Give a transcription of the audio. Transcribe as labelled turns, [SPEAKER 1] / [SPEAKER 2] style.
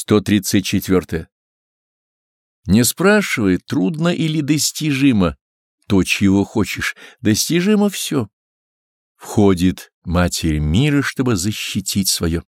[SPEAKER 1] 134. Не спрашивай, трудно или достижимо то, чего хочешь, достижимо все. Входит Матерь мира, чтобы защитить свое.